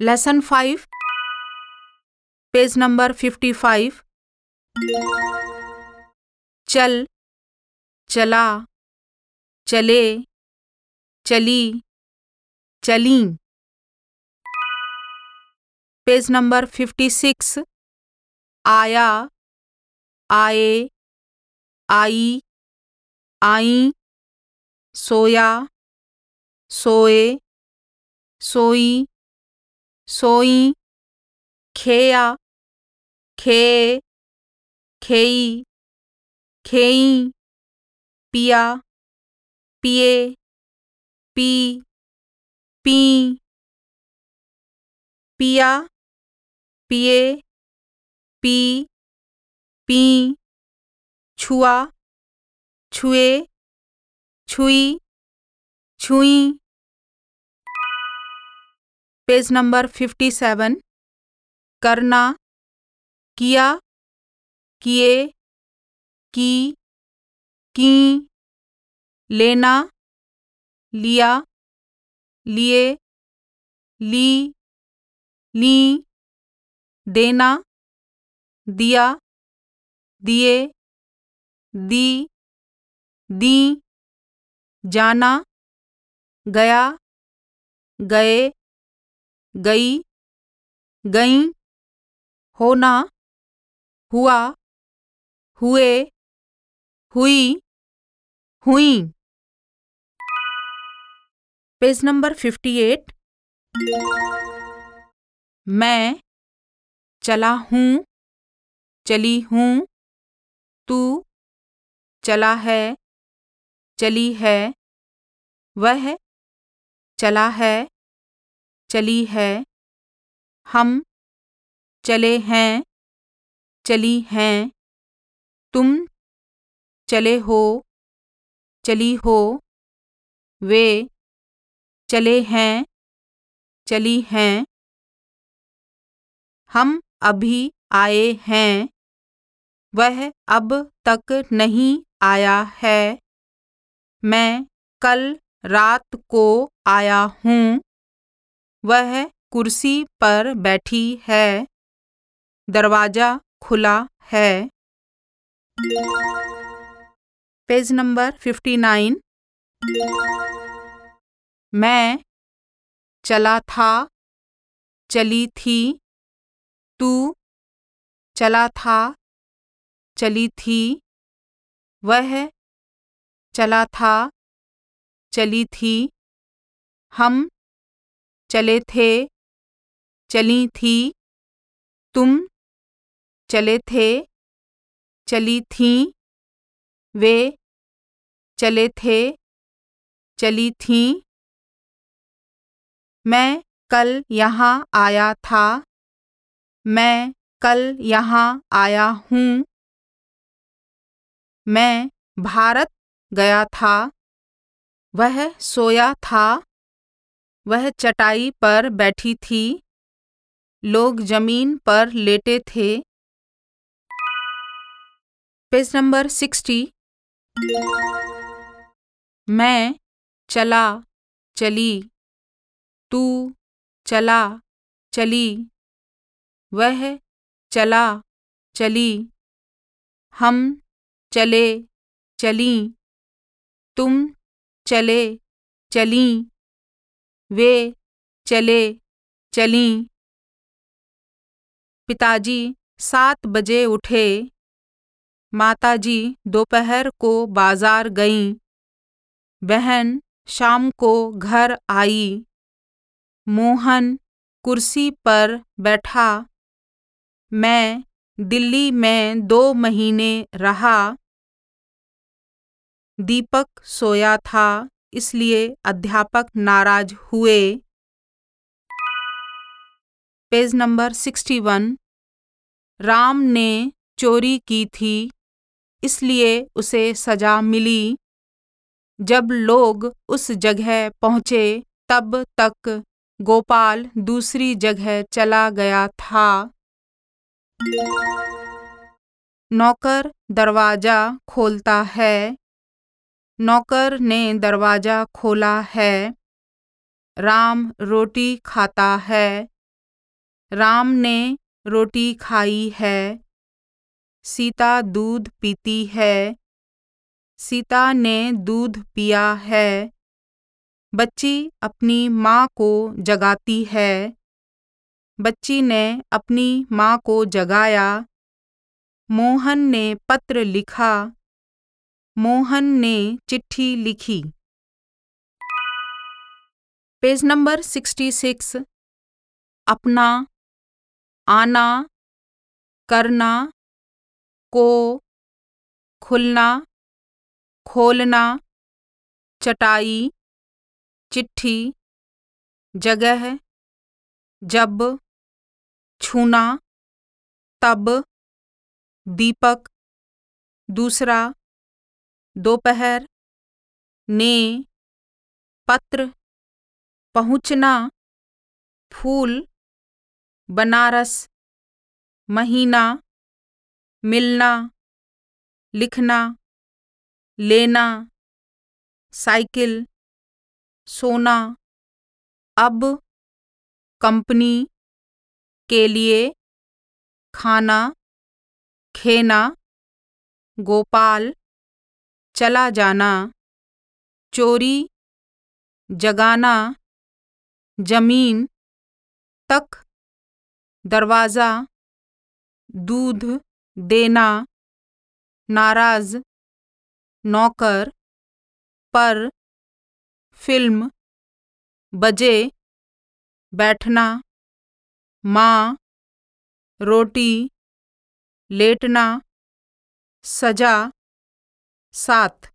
Lesson five page number fifty five चल, चला, चले, चली चली. पेज नंबर फिफ्टी सिक्स आया, आए, आई आई, सोया, सोए, सोई सोई, खेया, खे, खेई खेई, पिया, पिए, पी पी, पिया, पिए, पी पी, छुआ। छुए, छुई छुई। पेज नंबर फिफ्टी सेवन करना, किया, किए, की की, लेना, लिया, लिए, ली ली, देना, दिया, दिए, दी। दी, जाना, गया, गए, गई गई, होना, हुआ, हुए, हुई हुई। Page number fifty eight. मैं चला हूँ, चली हूँ, तू चला है। चली है। वह चला है। चली है। हम चले हैं। चली हैं। तुम चले हो। चली हो। वे चले हैं। चली हैं। हम अभी आए हैं। वह अब तक नहीं आया है। मैं कल रात को आया हूँ। वह कुर्सी पर बैठी है। दरवाज़ा खुला है। Page number fifty nine. मैं चला था, चली थी। तू चला था, चली थी। वह चला था, चली थी, हम चले थे, चली थी, तुम चले थे, चली थी, वे चले थे, चली थी। मैं कल यहाँ आया था, मैं कल यहाँ आया हूँ। मैं भारत गया था। वह सोया था। वह चटाई पर बैठी थी। लोग ज़मीन पर लेटे थे। Page number sixty. मैं चला, चली। तू चला, चली। वह चला, चली। हम चले, चली। तुम चले, चली। वे चले, चली। पिताजी, सात बजे उठे। माताजी दोपहर को बाज़ार गईं। बहन शाम को घर आई। मोहन कुर्सी पर बैठा। मैं दिल्ली में दो महीने रहा। दीपक सोया था, इसलिए अध्यापक नाराज़ हुए। Page number sixty one. Ram ने चोरी की थी, इसलिए उसे सजा मिली। जब लोग उस जगह पहुँचे, तब तक गोपाल दूसरी जगह चला गया था। नौकर दरवाज़ा खोलता है। नौकर ने दरवाज़ा खोला है। राम रोटी खाता है। राम ने रोटी खाई है। सीता दूध पीती है। सीता ने दूध पिया है। बच्ची अपनी माँ को जगाती है। बच्ची ने अपनी माँ को जगाया। मोहन ने पत्र लिखा। मोहन ने चिट्ठी लिखी। Page number sixty six. अपना, आना, करना, को, खुलना, खोलना, चटाई, चिट्ठी, जगह, जब, छूना, तब, दीपक, दूसरा दोपहर, ने, पत्र, पहुँचना, फूल, बनारस, महीना, मिलना, लिखना, लेना, साइकिल, सोना, अब, कंपनी, के लिए, खाना, खेना, गोपाल चला जाना। चोरी, जगाना, ज़मीन तक दरवाज़ा, दूध देना, नाराज़, नौकर, पर, फ़िल्म, बजे, बैठना, माँ, रोटी, लेटना, सजा। साथ